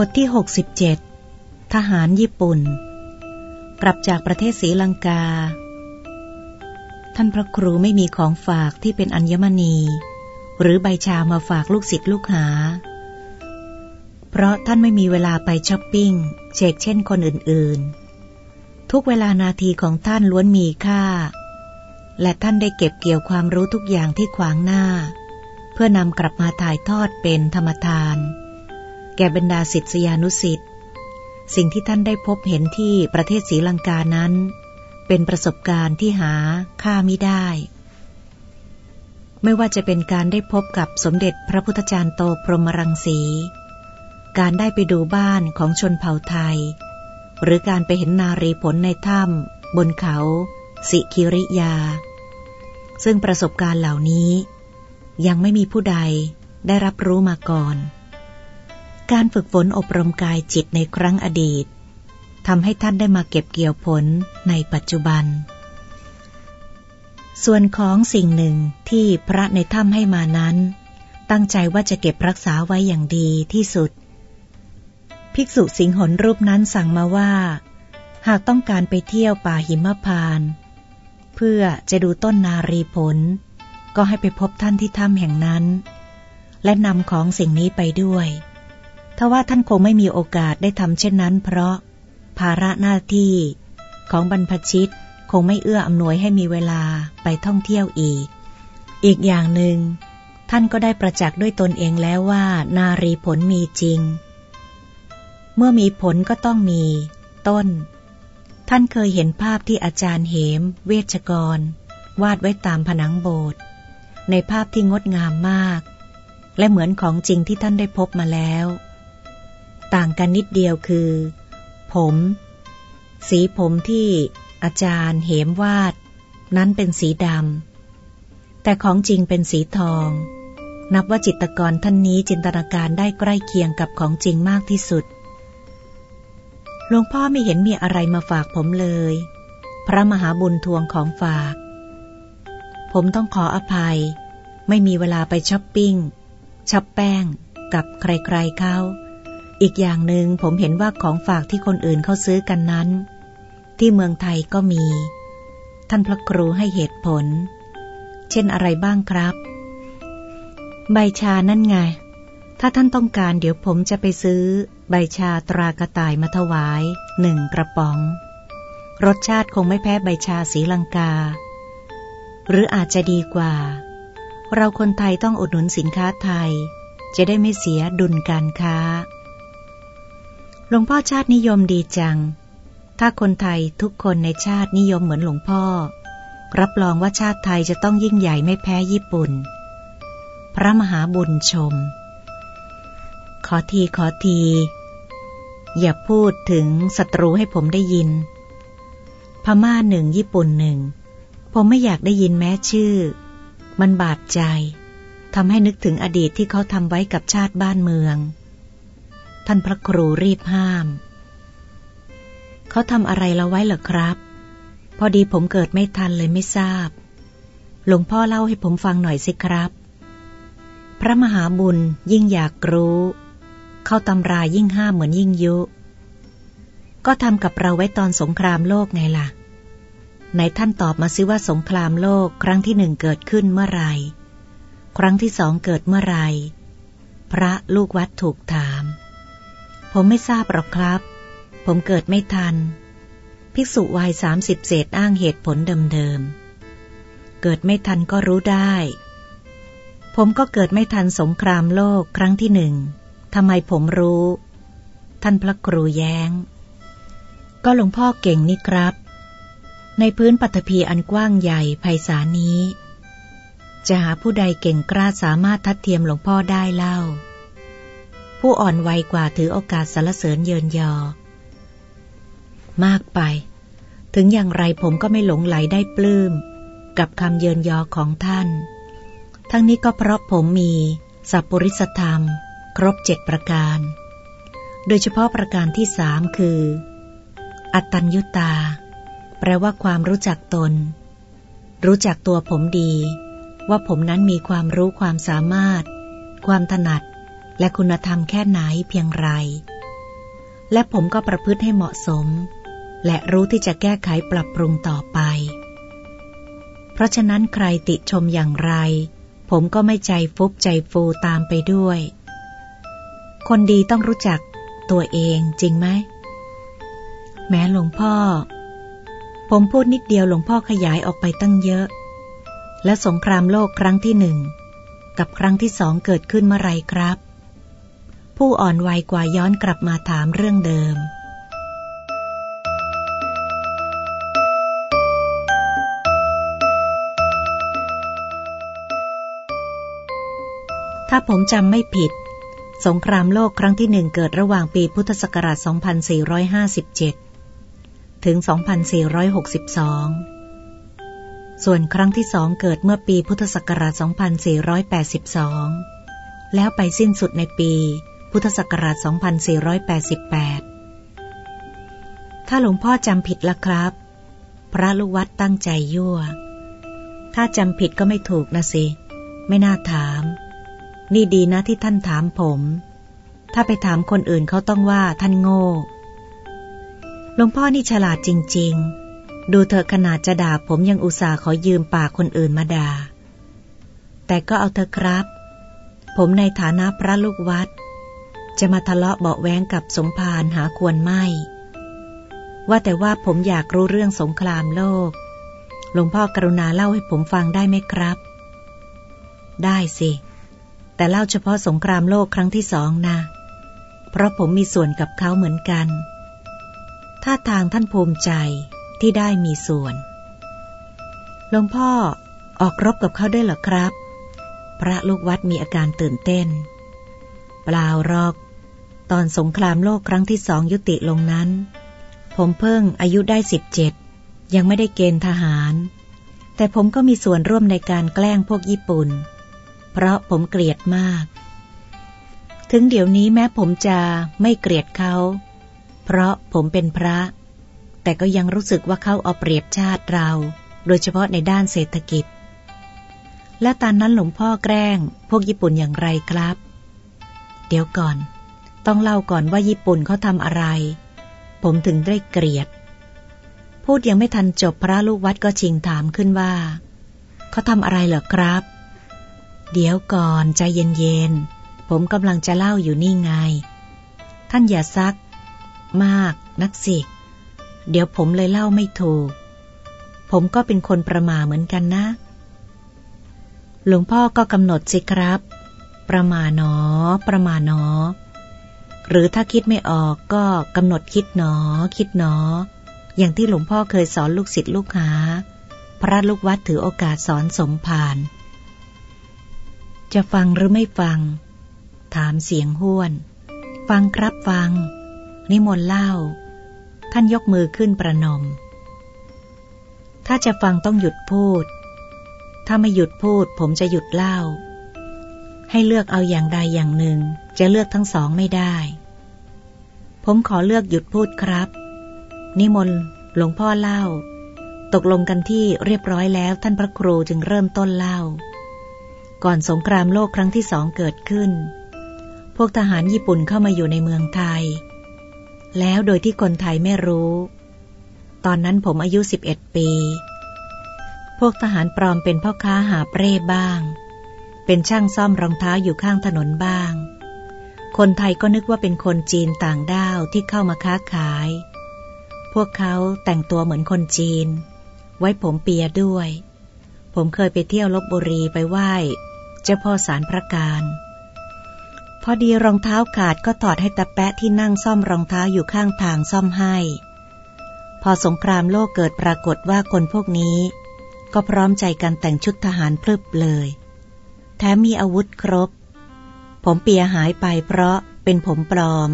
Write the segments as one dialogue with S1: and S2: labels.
S1: บทที่ 67 ทหารญี่ปุ่น กลับจากประเทศศรีลังกา ท่านพระครูไม่มีของฝากที่เป็นอัญมณี หรือใบชามาฝากลูกศิษย์ลูกหา เพราะท่านไม่มีเวลาไปช้อปปิ้งเชกเช่นคนอื่นๆ ทุกเวลานาทีของท่านล้วนมีค่า และท่านได้เก็บเกี่ยวความรู้ทุกอย่างที่ขวางหน้า เพื่อนำกลับมาถ่ายทอดเป็นธรรมทาน แก่บรรดาศิษยานุสิ์สิ่งที่ท่านได้พบเห็นที่ประเทศศรีลังกานั้น เป็นประสบการณ์ที่หาค่าไม่ได้ ไม่ว่าจะเป็นการได้พบกับสมเด็จพระพุทธจารย์โตพรหมรังสี การได้ไปดูบ้านของชนเผ่าไทย หรือการไปเห็นนารีผลในถ้ำบนเขา สิคิริยา ซึ่งประสบการณ์เหล่านี้ ยังไม่มีผู้ใดได้รับรู้มาก่อน การฝึกฝนอบรมกายจิตในครั้งอดีตทำให้ท่านได้มาเก็บเกี่ยวผลในปัจจุบัน ส่วนของสิ่งหนึ่งที่พระในถ้ำให้มานั้น ตั้งใจว่าจะเก็บรักษาไว้อย่างดีที่สุด ภิกษุสิงหนรูปนั้นสั่งมาว่า หากต้องการไปเที่ยวป่าหิมพาน เพื่อจะดูต้นนารีผล ก็ให้ไปพบท่านที่ถ้ำแห่งนั้น และนำของสิ่งนี้ไปด้วย ทว่าท่านคงไม่มีโอกาสได้ทำเช่นนั้น เพราะภาระหน้าที่ของบรรพชิตคงไม่เอื้ออำนวยให้มีเวลาไปท่องเที่ยวอีก อีกอย่างหนึ่งท่านก็ได้ประจักษ์ด้วยตนเองแล้วว่า นารีผลมีจริง เมื่อมีผลก็ต้องมี ต้น ท่านเคยเห็นภาพที่อาจารย์เหม เวชกร วาดไว้ตามผนังโบสถ์ในภาพที่งดงามมาก และเหมือนของจริงที่ท่านได้พบมาแล้ว ต่างกันนิดเดียวคือ ผม สีผมที่อาจารย์เหมวาด นั้นเป็นสีดำแต่ของจริงเป็นสีทอง นับว่าจิตกรท่านนี้จินตนาการได้ใกล้เคียงกับของจริงมากที่สุดหลวงพ่อไม่เห็นมีอะไรมาฝากผมเลย พระมหาบุญทวงของฝาก ผมต้องขออภัย ไม่มีเวลาไปช้อปปิ้งช้อปแป้งกับใครๆเขา อีกอย่างหนึ่งผมเห็นว่าของฝากที่คนอื่นเขาซื้อกันนั้น ที่เมืองไทยก็มี ท่านพระครูให้เหตุผล เช่นอะไรบ้างครับ ใบชานั่นไง ถ้าท่านต้องการเดี๋ยวผมจะไปซื้อ ใบชาตรากระต่ายมาถวายหนึ่งกระป๋อง รสชาติคงไม่แพ้ใบชาสีลังกา หรืออาจจะดีกว่า เราคนไทยต้องอุดหนุนสินค้าไทย จะได้ไม่เสียดุลการค้า หลวงพ่อชาตินิยมดีจัง ถ้าคนไทยทุกคนในชาตินิยมเหมือนหลวงพ่อ รับรองว่าชาติไทยจะต้องยิ่งใหญ่ไม่แพ้ญี่ปุ่น พระมหาบุญชม ขอทีขอที อย่าพูดถึงศัตรูให้ผมได้ยิน พม่าหนึ่งญี่ปุ่นหนึ่ง ผมไม่อยากได้ยินแม้ชื่อ มันบาดใจทำให้นึกถึงอดีตที่เขาทำไว้กับชาติบ้านเมือง ท่านพระครูรีบห้าม เขาทำอะไรเราไว้เหรอครับ พอดีผมเกิดไม่ทันเลยไม่ทราบ หลวงพ่อเล่าให้ผมฟังหน่อยสิครับ พระมหาบุญยิ่งอยากรู้ เข้าตำรายิ่งห้ามเหมือนยิ่งยุ ก็ทำกับเราไว้ตอนสงครามโลกไงล่ะไหนท่านตอบมาซิว่าสงครามโลกครั้งที่หนึ่งเกิดขึ้นเมื่อไร ครั้งที่สองเกิดเมื่อไร พระลูกวัดถูกถาม ผมไม่ทราบหรอกครับ ผมเกิดไม่ทัน ภิกษุวัยสามสิบเศษอ้างเหตุผลเดิมๆ เกิดไม่ทันก็รู้ได้ ผมก็เกิดไม่ทันสงครามโลกครั้งที่หนึ่งทำไมผมรู้ ท่านพระครูแย้ง ก็หลวงพ่อเก่งนี่ครับ ในพื้นปัตภีอันกว้างใหญ่ไพศาลนี้ จะหาผู้ใดเก่งกล้าสามารถทัดเทียมหลวงพ่อได้เล่า ผู้อ่อนวัยกว่าถือโอกาสสรรเสริญเยินยอ มากไป ถึงอย่างไรผมก็ไม่หลงไหลได้ปลื้ม กับคำเยินยอของท่าน ทั้งนี้ก็เพราะผมมีสัพปริสธรรม ครบเจ็ดประการ โดยเฉพาะประการที่สามคือ อัตตัญญุตา แปลว่าความรู้จักตน รู้จักตัวผมดี ว่าผมนั้นมีความรู้ความสามารถ ความถนัด และคุณธรรมแค่ไหนเพียงไร และผมก็ประพฤติให้เหมาะสม และรู้ที่จะแก้ไขปรับปรุงต่อไป เพราะฉะนั้นใครติชมอย่างไร ผมก็ไม่ใจฟุบใจฟูตามไปด้วย คนดีต้องรู้จักตัวเองจริงไหม แม้หลวงพ่อ ผมพูดนิดเดียวหลวงพ่อขยายออกไปตั้งเยอะ และสงครามโลกครั้งที่หนึ่งกับครั้งที่สองเกิดขึ้นเมื่อไรครับ ผู้อ่อนวัยกว่าย้อนกลับมาถามเรื่องเดิม ถ้าผมจำไม่ผิด สงครามโลกครั้งที่หนึ่งเกิดระหว่างปีพุทธศักราช 2457 ถึง 2462 ส่วนครั้งที่สองเกิดเมื่อปีพุทธศักราช 2482 แล้วไปสิ้นสุดในปี พุทธศักราช 2488 ถ้าหลวงพ่อจำผิดละครับ พระลูกวัดตั้งใจยั่ว ถ้าจำผิดก็ไม่ถูกนะสิ ไม่น่าถาม นี่ดีนะที่ท่านถามผม ถ้าไปถามคนอื่นเขาต้องว่าท่านโง่ หลวงพ่อนี่ฉลาดจริง ๆ ดูเถอะขนาดจะด่าผมยังอุตส่าห์ขอยืมปากคนอื่นมาด่า แต่ก็เอาเถอะครับ ผมในฐานะพระลูกวัด จะมาทะเลาะเบาแว้งกับสมภารหาควรไม่ ว่าแต่ว่าผมอยากรู้เรื่องสงครามโลก หลวงพ่อกรุณาเล่าให้ผมฟังได้ไหมครับ ได้สิ แต่เล่าเฉพาะสงครามโลกครั้งที่สองนะ เพราะผมมีส่วนกับเขาเหมือนกัน ท่าทางท่านภูมิใจที่ได้มีส่วน หลวงพ่อออกรบกับเขาได้หรอครับ พระลูกวัดมีอาการตื่นเต้น เปล่ารอก ตอนสงครามโลกครั้งที่สองยุติลงนั้น ผมเพิ่งอายุได้สิบเจ็ดยังไม่ได้เกณฑ์ทหาร แต่ผมก็มีส่วนร่วมในการแกล้งพวกญี่ปุ่น เพราะผมเกลียดมาก ถึงเดี๋ยวนี้แม้ผมจะไม่เกลียดเขา เพราะผมเป็นพระ แต่ก็ยังรู้สึกว่าเขาเอาเปรียบชาติเรา โดยเฉพาะในด้านเศรษฐกิจ และตอนนั้นหลวงพ่อแกล้ง พวกญี่ปุ่นอย่างไรครับ เดี๋ยวก่อน ต้องเล่าก่อนว่าญี่ปุ่นเขาทำอะไร ผมถึงได้เกลียด พูดยังไม่ทันจบพระลูกวัดก็ชิงถามขึ้นว่า เขาทำอะไรเหรอครับ เดี๋ยวก่อนใจเย็นๆ ผมกำลังจะเล่าอยู่นี่ไง ท่านอย่าซัก มากนักสิ เดี๋ยวผมเลยเล่าไม่ถูก ผมก็เป็นคนประมาเหมือนกันนะ หลวงพ่อก็กำหนดสิครับ ประมาหนอ ประมาหนอ หรือถ้าคิดไม่ออกก็กำหนดคิดหนอ คิดหนอ อย่างที่หลวงพ่อเคยสอนลูกศิษย์ลูกหา พระลูกวัดถือโอกาสสอนสมภารจะฟังหรือไม่ฟัง ถามเสียงห้วน ฟังครับฟัง นิมนต์เล่า ท่านยกมือขึ้นประนม ถ้าจะฟังต้องหยุดพูด ถ้าไม่หยุดพูดผมจะหยุดเล่า ให้เลือกเอาอย่างใดอย่างหนึ่ง จะเลือกทั้งสองไม่ได้ ผมขอเลือกหยุดพูดครับ นิมนต์หลวงพ่อเล่า ตกลงกันที่เรียบร้อยแล้วท่านพระครูจึงเริ่มต้นเล่า ก่อนสงครามโลกครั้งที่สองเกิดขึ้น พวกทหารญี่ปุ่นเข้ามาอยู่ในเมืองไทย แล้วโดยที่คนไทยไม่รู้ ตอนนั้นผมอายุ 11 ปี พวกทหารปลอมเป็นพ่อค้าหาเปร่บ้าง เป็นช่างซ่อมรองเท้าอยู่ข้างถนนบ้าง คนไทยก็นึกว่าเป็นคนจีนต่างด้าวที่เข้ามาค้าขาย พวกเขาแต่งตัวเหมือนคนจีน ไว้ผมเปียด้วย ผมเคยไปเที่ยวลบบุรีไปไหว้เจ้าพ่อสารพระการ พอดีรองเท้าขาดก็ถอดให้ตาแปะที่นั่งซ่อมรองเท้าอยู่ข้างทางซ่อมให้ พอสงครามโลกเกิดปรากฏว่าคนพวกนี้ ก็พร้อมใจกันแต่งชุดทหารพลึบเลย แถมมีอาวุธครบ ผมเปียหายไปเพราะเป็นผมปลอม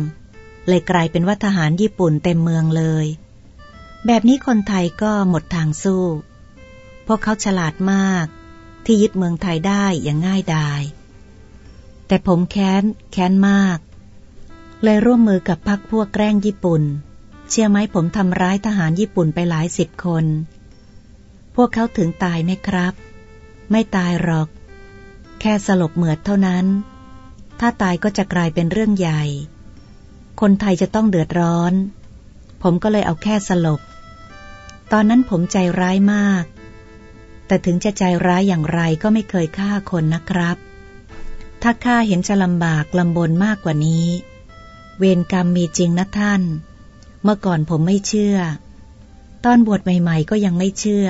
S1: เลยกลายเป็นว่าทหารญี่ปุ่นเต็มเมืองเลย แบบนี้คนไทยก็หมดทางสู้ พวกเขาฉลาดมาก ที่ยึดเมืองไทยได้อย่างง่ายดาย แต่ผมแค้น แค้นมาก เลยร่วมมือกับพรรคพวกแกล้งญี่ปุ่น เชื่อไหมผมทำร้ายทหารญี่ปุ่นไปหลายสิบคน พวกเขาถึงตายไหมครับ ไม่ตายหรอก แค่สลบเหมือดเท่านั้น ถ้าตายก็จะกลายเป็นเรื่องใหญ่ คนไทยจะต้องเดือดร้อน ผมก็เลยเอาแค่สลบ ตอนนั้นผมใจร้ายมาก แต่ถึงจะใจร้ายอย่างไรก็ไม่เคยฆ่าคนนะครับ ถ้าฆ่าเห็นจะลำบากลำบนมากกว่านี้ เวรกรรมมีจริงนะท่าน เมื่อก่อนผมไม่เชื่อ ตอนบวชใหม่ ๆ ก็ยังไม่เชื่อ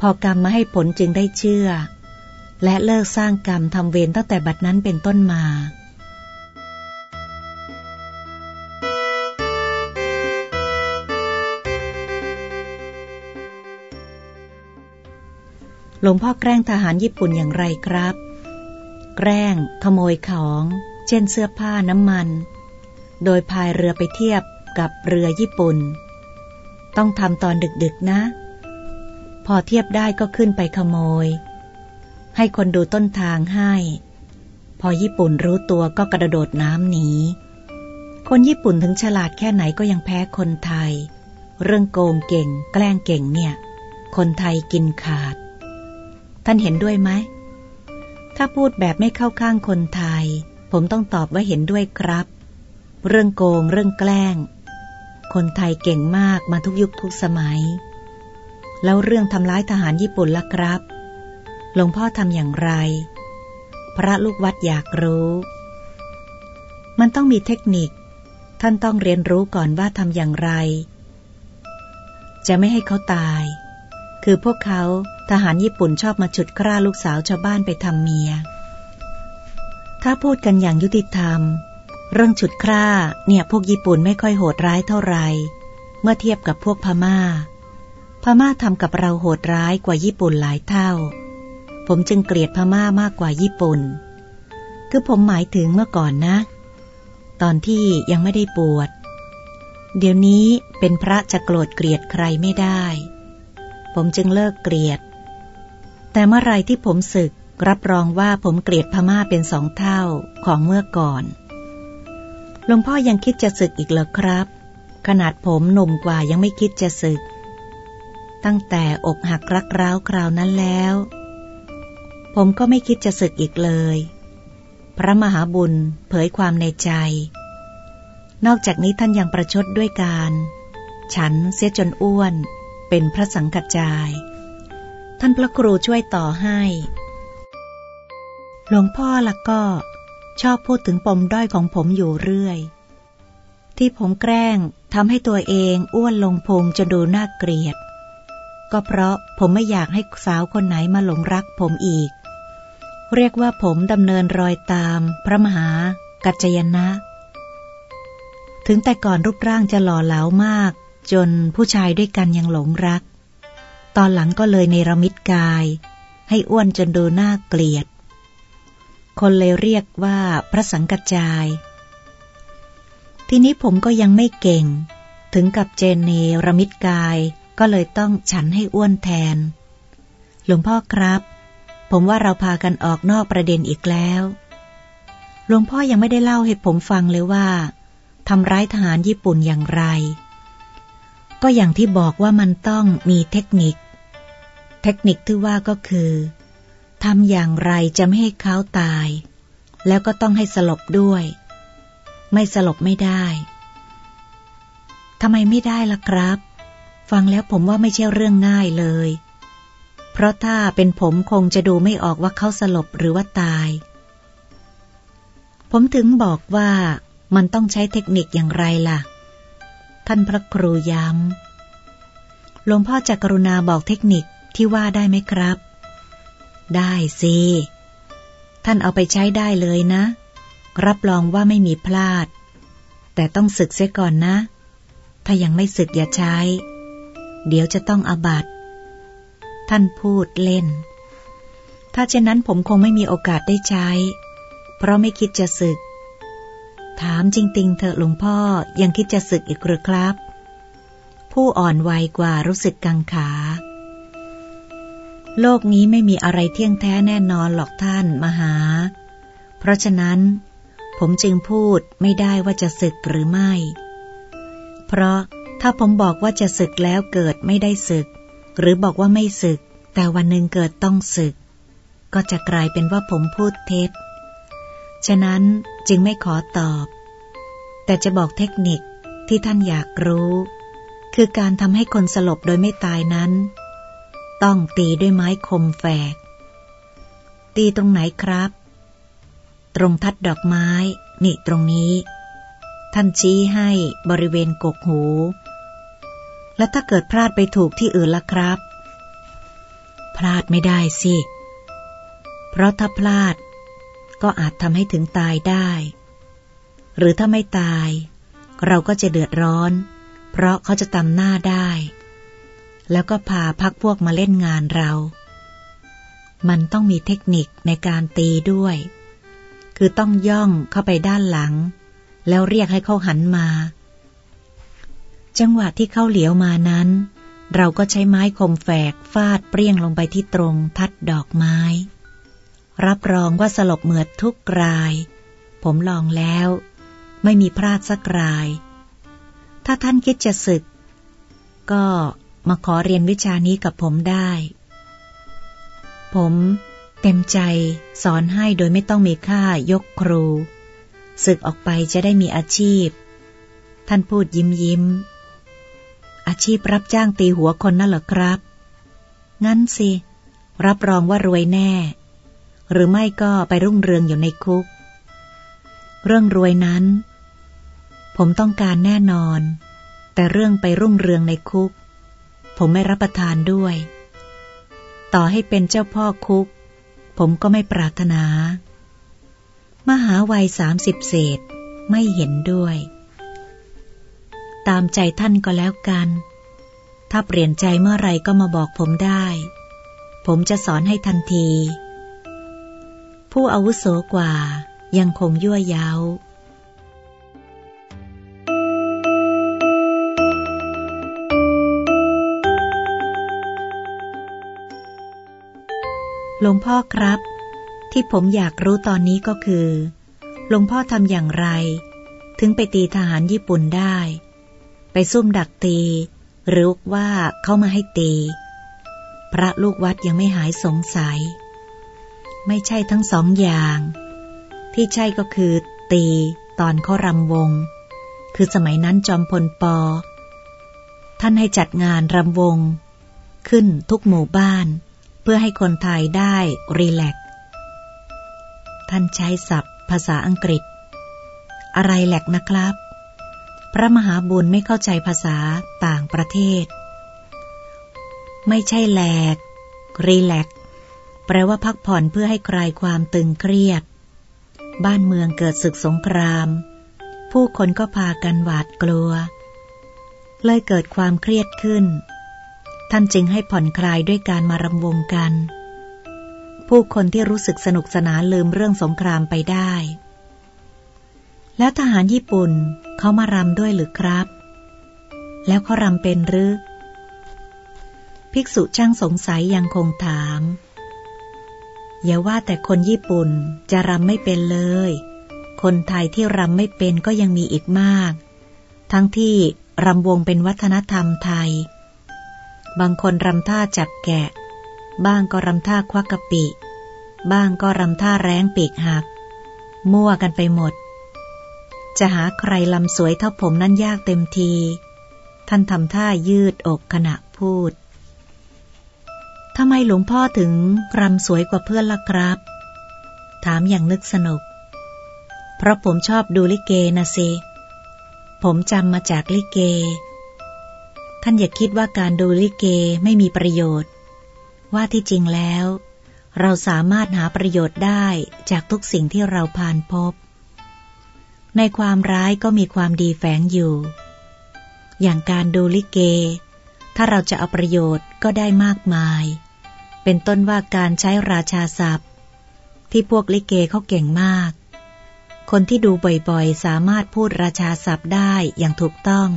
S1: พอกรรมมาให้ผลจึงได้เชื่อ และเลิกสร้างกรรมทำเวรตั้งแต่บัดนั้นเป็นต้นมาหลวงพ่อแกล้งทหารญี่ปุ่นอย่างไรครับ แกล้ง ขโมยของ เช่นเสื้อผ้าน้ำมัน โดยพายเรือไปเทียบกับเรือญี่ปุ่น ต้องทำตอนดึกๆนะ พอเทียบได้ก็ขึ้นไปขโมย ให้คนดูต้นทางให้ พอญี่ปุ่นรู้ตัวก็กระโดดน้ำหนี คนญี่ปุ่นถึงฉลาดแค่ไหนก็ยังแพ้คนไทย เรื่องโกงเก่ง แกล้งเก่งเนี่ย คนไทยกินขาด ท่านเห็นด้วยไหม ถ้าพูดแบบไม่เข้าข้างคนไทย ผมต้องตอบว่าเห็นด้วยครับ เรื่องโกง เรื่องแกล้ง คนไทยเก่งมากมาทุกยุคทุกสมัย แล้วเรื่องทำร้ายทหารญี่ปุ่นล่ะครับ หลวงพ่อทำอย่างไร พระลูกวัดอยากรู้ มันต้องมีเทคนิค ท่านต้องเรียนรู้ก่อนว่าทำอย่างไร จะไม่ให้เขาตาย คือพวกเขาทหารญี่ปุ่นชอบมาฉุดคร่าลูกสาวชาวบ้านไปทำเมีย ถ้าพูดกันอย่างยุติธรรม เรื่องฉุดคร่าเนี่ยพวกญี่ปุ่นไม่ค่อยโหดร้ายเท่าไหร่เมื่อเทียบกับพวกพมา่า พม่าทำกับเราโหดร้ายกว่าญี่ปุ่นหลายเท่า ผมจึงเกลียดพม่ามากกว่าญี่ปุ่น คือผมหมายถึงเมื่อก่อนนะ ตอนที่ยังไม่ได้ปวดเดี๋ยวนี้เป็นพระจะโกรธเกลียดใครไม่ได้ ผมจึงเลิกเกลียด แต่เมื่อไรที่ผมศึกรับรองว่าผมเกลียดพม่าเป็นสองเท่าของเมื่อก่อน หลวงพ่อยังคิดจะศึกอีกเหรอครับ ขนาดผมหนุ่มกว่ายังไม่คิดจะศึก ตั้งแต่อกหักรักร้าวคราวนั้นแล้ว ผมก็ไม่คิดจะศึกอีกเลย พระมหาบุญเผยความในใจ นอกจากนี้ท่านยังประชดด้วยการ ฉันเสียจนอ้วนเป็นพระสังกัจจาย ท่านพระครูช่วยต่อให้ หลวงพ่อละก็ชอบพูดถึงปมด้อยของผมอยู่เรื่อย ที่ผมแกล้งทำให้ตัวเองอ้วนลงพุงจนดูน่าเกลียด ก็เพราะผมไม่อยากให้สาวคนไหนมาหลงรักผมอีก เรียกว่าผมดำเนินรอยตาม พระมหากัจจยนะ ถึงแต่ก่อนรูปร่างจะหล่อเหลามาก จนผู้ชายด้วยกันยังหลงรัก ตอนหลังก็เลยในระมิดกาย ให้อ้วนจนดูน่าเกลียด คนเลยเรียกว่าพระสังกัจจาย ทีนี้ผมก็ยังไม่เก่ง ถึงกับเจนเนรมิดกายก็เลยต้องฉันให้อ้วนแทน หลวงพ่อครับ ผมว่าเราพากันออกนอกประเด็นอีกแล้ว หลวงพ่อยังไม่ได้เล่าให้ผมฟังเลยว่าทำร้ายทหารญี่ปุ่นอย่างไร ก็อย่างที่บอกว่ามันต้องมีเทคนิค เทคนิคที่ว่าก็คือทำอย่างไรจะไม่ให้เขาตาย แล้วก็ต้องให้สลบด้วย ไม่สลบไม่ได้ทำไมไม่ได้ล่ะครับ ฟังแล้วผมว่าไม่ใช่เรื่องง่ายเลย เพราะถ้าเป็นผมคงจะดูไม่ออกว่าเขาสลบหรือว่าตาย ผมถึงบอกว่ามันต้องใช้เทคนิคอย่างไรล่ะ ท่านพระครูย้ำหลวงพ่อจะกรุณาบอกเทคนิคที่ว่าได้ไหมครับ ได้สิ ท่านเอาไปใช้ได้เลยนะ รับรองว่าไม่มีพลาด แต่ต้องศึกเสียก่อนนะ ถ้ายังไม่ศึกอย่าใช้ เดี๋ยวจะต้องอาบัต ท่านพูดเล่น ถ้าเช่นนั้นผมคงไม่มีโอกาสได้ใช้ เพราะไม่คิดจะศึก ถามจริง ๆ เถอะหลวงพ่อยังคิดจะศึกอีกหรือครับ ผู้อ่อนวัยกว่ารู้สึกกังขา โลกนี้ไม่มีอะไรเที่ยงแท้แน่นอนหรอกท่านมหา เพราะฉะนั้น ผมจึงพูดไม่ได้ว่าจะศึกหรือไม่ เพราะถ้าผมบอกว่าจะศึกแล้วเกิดไม่ได้ศึก หรือบอกว่าไม่ศึก แต่วันหนึ่งเกิดต้องศึก ก็จะกลายเป็นว่าผมพูดเท็จ ฉะนั้นจึงไม่ขอตอบ แต่จะบอกเทคนิคที่ท่านอยากรู้ คือการทำให้คนสลบโดยไม่ตายนั้น ต้องตีด้วยไม้คมแฝก ตีตรงไหนครับ ตรงทัดดอกไม้ นี่ตรงนี้ ท่านชี้ให้บริเวณกกหู แล้วถ้าเกิดพลาดไปถูกที่อื่นล่ะครับ พลาดไม่ได้สิ เพราะถ้าพลาด ก็อาจทำให้ถึงตายได้ หรือถ้าไม่ตาย เราก็จะเดือดร้อน เพราะเขาจะตำหน้าได้ แล้วก็พาพักพวกมาเล่นงานเรา มันต้องมีเทคนิคในการตีด้วย คือต้องย่องเข้าไปด้านหลัง แล้วเรียกให้เขาหันมา จังหวะที่เขาเหลียวมานั้น เราก็ใช้ไม้คมแฝกฟาดเปรี้ยงลงไปที่ตรงทัดดอกไม้ รับรองว่าสลบเหมือดทุกราย ผมลองแล้ว ไม่มีพลาดสักราย ถ้าท่านคิดจะศึก ก็มาขอเรียนวิชานี้กับผมได้ ผมเต็มใจสอนให้โดยไม่ต้องมีค่ายกครู ศึกออกไปจะได้มีอาชีพ ท่านพูดยิ้มยิ้ม อาชีพรับจ้างตีหัวคนนั่นเหรอครับ งั้นสิ รับรองว่ารวยแน่ หรือไม่ก็ไปรุ่งเรืองอยู่ในคุก เรื่องรวยนั้น ผมต้องการแน่นอน แต่เรื่องไปรุ่งเรืองในคุก ผมไม่รับประทานด้วย ต่อให้เป็นเจ้าพ่อคุก ผมก็ไม่ปรารถนา มหาวัยสามสิบเศษไม่เห็นด้วย ตามใจท่านก็แล้วกัน ถ้าเปลี่ยนใจเมื่อไรก็มาบอกผมได้ ผมจะสอนให้ทันที ผู้อาวุโสกว่ายังคงยั่วย้าหลวงพ่อครับ ที่ผมอยากรู้ตอนนี้ก็คือหลวงพ่อทำอย่างไร ถึงไปตีทหารญี่ปุ่นได้ ไปซุ่มดักตี หรือว่าเข้ามาให้ตี พระลูกวัดยังไม่หายสงสัย ไม่ใช่ทั้งสองอย่าง ที่ใช่ก็คือตีตอนเขารำวง คือสมัยนั้นจอมพลปอ ท่านให้จัดงานรำวง ขึ้นทุกหมู่บ้าน เพื่อให้คนไทยได้รีแลกท่านใช้ศัพท์ภาษาอังกฤษ อะไรแหลกนะครับ พระมหาบุญไม่เข้าใจภาษาต่างประเทศ ไม่ใช่แหลก รีแลก แปลว่าพักผ่อนเพื่อให้คลายความตึงเครียด บ้านเมืองเกิดศึกสงคราม ผู้คนก็พากันหวาดกลัว เลยเกิดความเครียดขึ้น ท่านจึงให้ผ่อนคลายด้วยการมารำวงกัน ผู้คนที่รู้สึกสนุกสนานลืมเรื่องสงครามไปได้ แล้วทหารญี่ปุ่นเขามารำด้วยหรือครับ แล้วเขารำเป็นหรือ ภิกษุช่างสงสัยยังคงถาม อย่าว่าแต่คนญี่ปุ่นจะรำไม่เป็นเลย คนไทยที่รำไม่เป็นก็ยังมีอีกมาก ทั้งที่รำวงเป็นวัฒนธรรมไทย บางคนรำท่าจับแกะ บ้างก็รำท่าควักกะปิ บ้างก็รำท่าแร้งปีกหัก มั่วกันไปหมด จะหาใครลำสวยเท่าผมนั่นยากเต็มที ท่านทำท่ายืดอกขณะพูดทำไมหลวงพ่อถึงรำสวยกว่าเพื่อนล่ะครับ ถามอย่างนึกสนุก เพราะผมชอบดูลิเกนะสิ ผมจำมาจากลิเก ท่านอย่าคิดว่าการดูลิเกไม่มีประโยชน์ ว่าที่จริงแล้ว เราสามารถหาประโยชน์ได้จากทุกสิ่งที่เราผ่านพบ ในความร้ายก็มีความดีแฝงอยู่ อย่างการดูลิเก ถ้าเราจะเอาประโยชน์ก็ได้มากมาย เป็นต้นว่าการใช้ราชาศัพท์ ที่พวกลิเกเขาเก่งมาก คนที่ดูบ่อยๆ สามารถพูดราชาศัพท์ได้อย่างถูกต้อง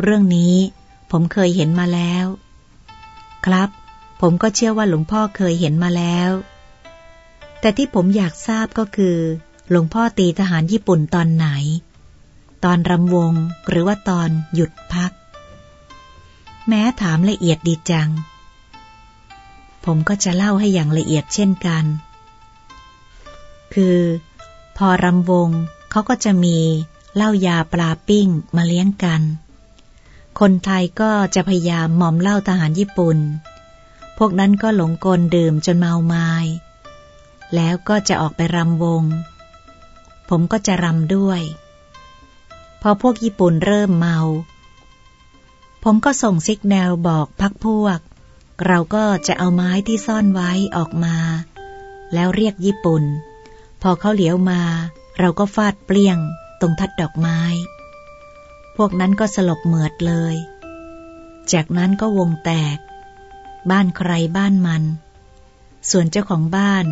S1: เรื่องนี้ผมเคยเห็นมาแล้ว ครับ ผมก็เชื่อว่าหลวงพ่อเคยเห็นมาแล้ว แต่ที่ผมอยากทราบก็คือ หลวงพ่อตีทหารญี่ปุ่นตอนไหน ตอนรำวงหรือว่าตอนหยุดพัก แม้ถามละเอียดดีจัง ผมก็จะเล่าให้อย่างละเอียดเช่นกัน คือ พอรำวงเขาก็จะมีเหล้ายาปลาปิ้งมาเลี้ยงกัน คนไทยก็จะพยายามหม่อมเหล้าทหารญี่ปุ่น พวกนั้นก็หลงกลดื่มจนเมาไมา้แล้วก็จะออกไปรำวง ผมก็จะรำด้วย พอพวกญี่ปุ่นเริ่มเมา ผมก็ส่งซิกแนวบอกพักพวก เราก็จะเอาไม้ที่ซ่อนไว้ออกมา แล้วเรียกญี่ปุ่น พอเขาเหลียวมา เราก็ฟาดเปลี่ยงตรงทัดดอกไม้ พวกนั้นก็สลบเหมือดเลย จากนั้นก็วงแตก บ้านใครบ้านมัน ส่วนเจ้าของบ้าน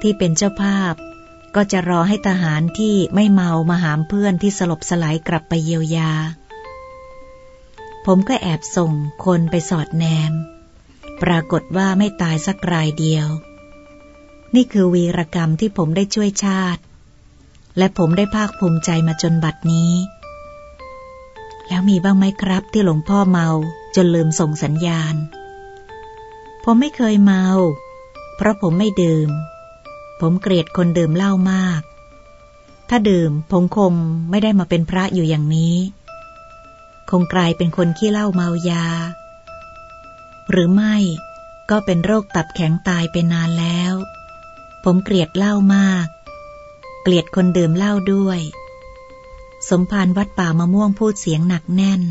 S1: ที่เป็นเจ้าภาพ ก็จะรอให้ทหารที่ไม่เมามาหามเพื่อนที่สลบสลายกลับไปเยียวยา ผมก็แอบส่งคนไปสอดแนม ปรากฏว่าไม่ตายสักรายเดียว นี่คือวีรกรรมที่ผมได้ช่วยชาติ และผมได้ภาคภูมิใจมาจนบัดนี้ แล้วมีบ้างไหมครับที่หลวงพ่อเมาจนลืมส่งสัญญาณ ผมไม่เคยเมา เพราะผมไม่ดื่ม ผมเกลียดคนดื่มเหล้ามาก ถ้าดื่มผมคงไม่ได้มาเป็นพระอยู่อย่างนี้ คงกลายเป็นคนขี้เหล้าเมายา หรือไม่ก็เป็นโรคตับแข็งตายไปนานแล้ว ผมเกลียดเหล้ามาก เกลียดคนดื่มเหล้าด้วย สมภารวัดป่ามะม่วงพูดเสียงหนักแน่น